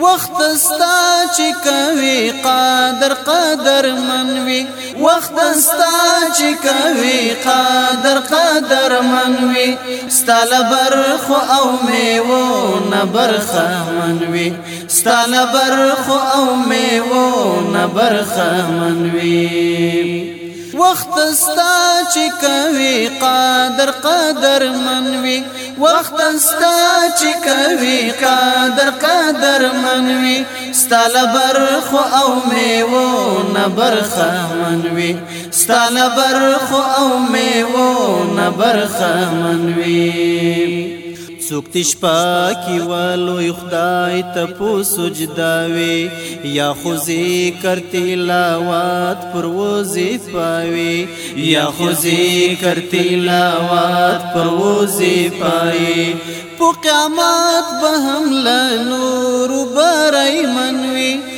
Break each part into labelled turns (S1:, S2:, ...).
S1: وخت ستا چې کوي قادر قادر منوي وخت ستا چې کوي قادر قادر منوي ستال برخو او میو نبرخه منوي ستال برخو او میو نبرخه منوي وخت ستا چې کوي قادر قدر منوي وخت ستا چې کوي قادر قدر منوي ستاله برخو او میوو نه برخه منوي ستاله برخو او میوو نه برخه منوي سوکتی شپا کی والوی خدای ته پو سجداوي یا خوزی کر تلاوات پر وظیفاوي یا خوزی کر تلاوات پر وظیفاوي په قیامت به هم لنور برای منوي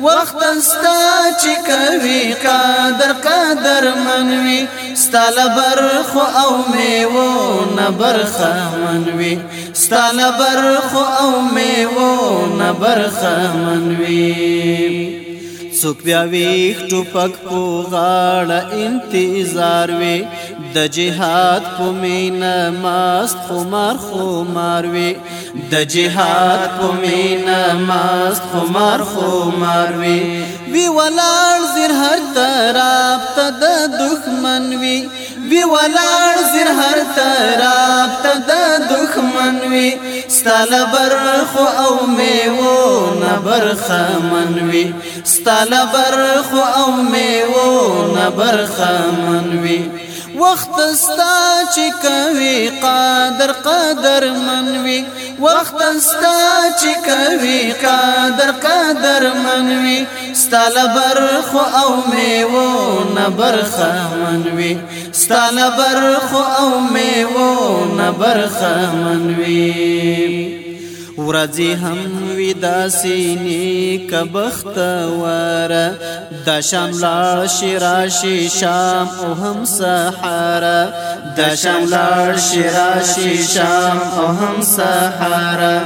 S1: وخت استا چې کوي قدر قدر منوي ستاله برخو او میوو نبرخه منوي ستاله برخو او میوو نبرخه منوي څوک بیا ویخ ټوپک په غاړه انتظار وي د جهاد په مینا ماست خمار خمار وی د جهاد په مینا ماست خمار خمار وی وی ولاړ زر هر طرف ته د دښمن وی وی ولاړ زر هر طرف ته د دښمن وی ستاله برخو او میوو نبر خمن وی ستاله برخو او میوو نبر خمن وی وخت ستا چې کوي قادر قادر منوي وخت ستا چې کوي قادر قادر منوي ستاله برخو او میوو نه برخه منوي ستاله برخو او میوو نه برخه منوي ورځي هم ودا سینې کبخت ور د شام لا شراشي شام او هم سحارا د شام لا شراشي شام او هم سحارا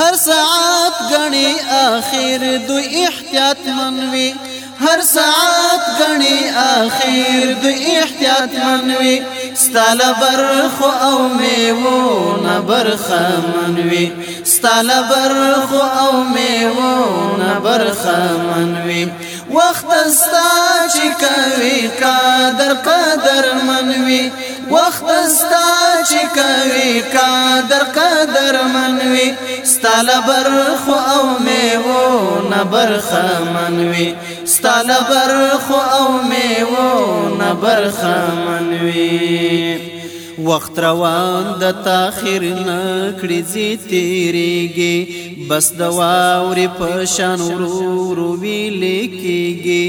S1: هر ساعت غني اخر دو احتیاط منوي هر ساعت غني اخر دو احتیاط منوي ستال برخو او میوو نبرخمنوي ستال برخو او میوو نبرخمنوي وخت ستا چې کوي قدر قدر منوي وخت ستا چې کوي قدر قدر منوي ستال برخو او میو نبرخ منوي ستال برخو او میو نبرخ منوي وخت روان د تاخير نه کړی زی تیریږي بس د واورې په شان ورور ویل کېږي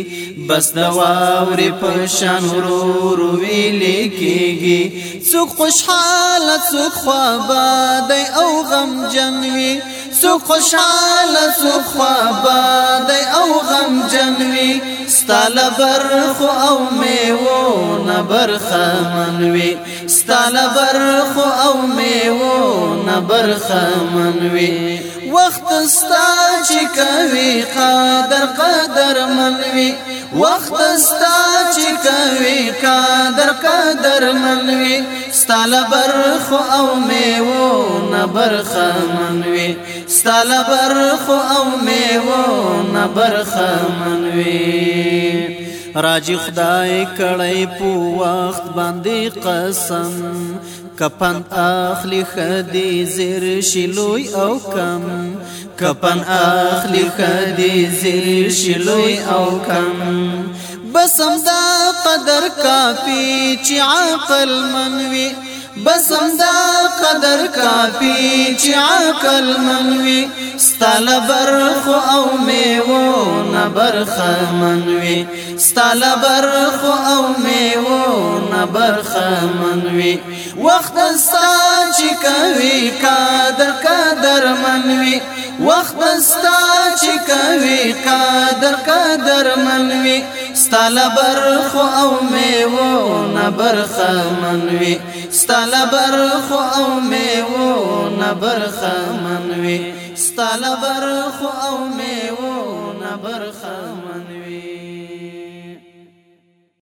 S1: بس د واورې په شان ورور ویل کېږي څوک خوشحاله څوک خوابه او غم جنوي سو خوشحاله سو خواباد او غم جنوي ستاله برخو او میوو نه برخه منوي ستاله برخو او میوو نه برخه منوي وخت ستا چې کوي قدر قدر منوي وخت ستا چې کوي قدر قدر منوي ستاله برخو او میوو نه برخه منوي ستاله برخو او میوو نه برخه منوي راجی خدای کړی په وخت باندې قسم کپن اخلی خدی زیر شلوی او کم کپن اخلی خدی زیر شلوی او کم بسم دا قدر کافی چی عقل منوی بسم دا قدر کافی چې عقل منوي ستل برخو او میوو نبر خمنوي ستل برخو او میوو نبر خمنوي وخت ستا چې کوي قدر قدر منوي وخت ستا چې کوي قدر قدر منوي ستل برخو او میوو نبر خمنوي ستاله برخو او میوو نه برخمن وي ستاله برخو او میوو نه برخمن